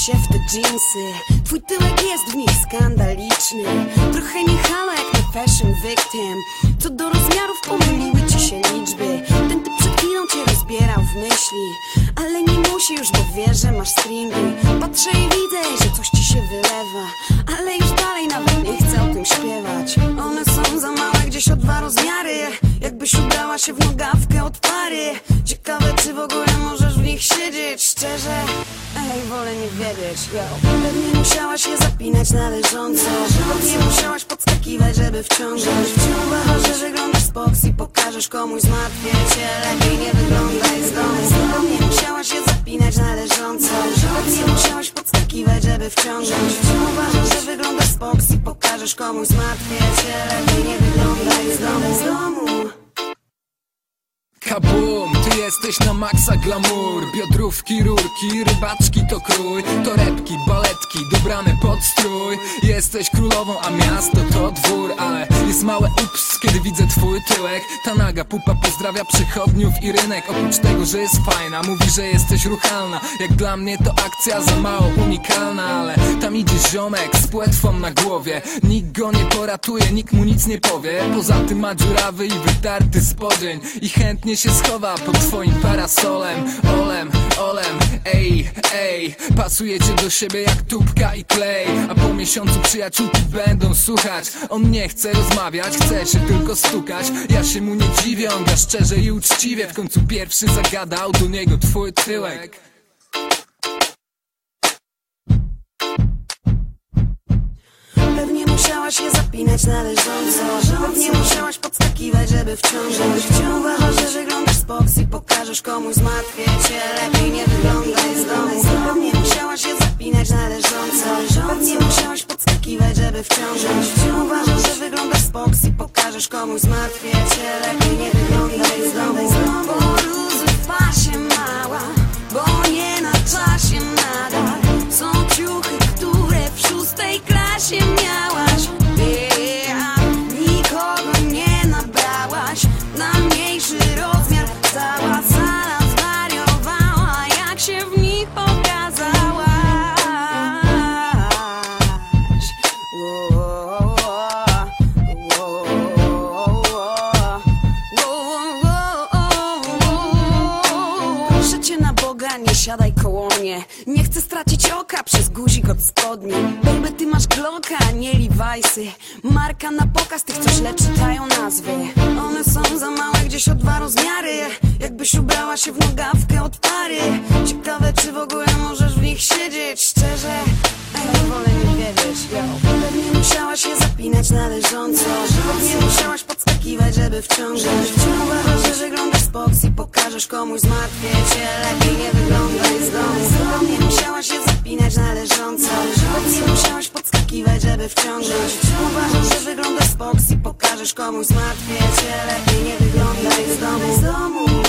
się w te dżinsy. Twój tyłek jest w nich skandaliczny. Trochę nie halo jak na fashion victim. Co do rozmiarów pomyliły ci się liczby. Ten typ przed chwilą cię rozbierał w myśli. Ale nie musi już, bo wie, że masz stringi. Patrzę i widzę, że coś ci się wylewa się w nogawkę od pary. Ciekawe czy w ogóle możesz w nich siedzieć. Szczerze, ej, wolę nie wiedzieć. Pewnie musiałaś je zapinać należąco Pewnie musiałaś podskakiwać, żeby wciągnąć. Uważasz, że wyglądasz spoks i pokażesz komuś zmartwię cię Lepiej nie wyglądaj z domu Pewnie musiałaś je zapinać należąco Pewnie musiałaś podskakiwać, żeby wciągnąć. Uważasz, że wyglądasz spoks i pokażesz komuś zmartwię cię Lepiej nie wyglądaj z domu, Kabum, ty jesteś na maksa glamour. Biodrówki, rurki, rybaczki to krój. Torebki, baletki, dobrane Jesteś królową, a miasto to dwór Ale jest małe ups, kiedy widzę twój tyłek. Ta naga pupa pozdrawia przychodniów i rynek. Oprócz tego, że jest fajna, mówi, że jesteś ruchalna. Jak dla mnie to akcja za mało unikalna Ale tam idzie ziomek z płetwą na głowie. Nikt go nie poratuje, nikt mu nic nie powie. Poza tym ma dziurawy i wytarty spodzień I chętnie się schowa pod twoim parasolem. Olem, olem, ej, ej Pasujecie do siebie jak tubka i klej A po miesiącu przyjaciółki będą słuchać. On nie chce rozmawiać, chce się tylko stukać. Ja się mu nie dziwię, on da szczerze i uczciwie. W końcu pierwszy zagadał do niego twój tyłek. Pewnie musiałaś je zapinać należąco. Pewnie musiałaś podskakiwać, żeby wciągnąć Uważasz, że wyglądasz spoks i pokażesz komuś zmartwię żeby wciągnąć Uważasz, że wyglądasz spoks i pokażesz komuś zmartwię Proszę cię na Boga, nie siadaj koło mnie. Nie chcę stracić oka przez guzik od spodni. Baby, ty masz Glocka, nie Levi'sy Marka na pokaz tych, co źle czytają nazwy. One są za małe, gdzieś o dwa rozmiary. Jakbyś ubrała się w nogawkę od pary. Ciekawe, czy w ogóle możesz w nich siedzieć. Szczerze, ej, wolę nie wiedzieć. Yo. Pewnie musiałaś je zapinać należąco. Pewnie musiałaś podskakiwać, żeby wciągnąć. Uważasz, że komuś zmartwię cię Lepiej nie wyglądaj z domu. Do musiałaś się zapinać należąco Do mnie musiałaś podskakiwać, żeby wciągnąć. Uważam, że wyglądasz z boks i pokażesz komuś zmartwię cię Lepiej nie wyglądaj z domu Z domu.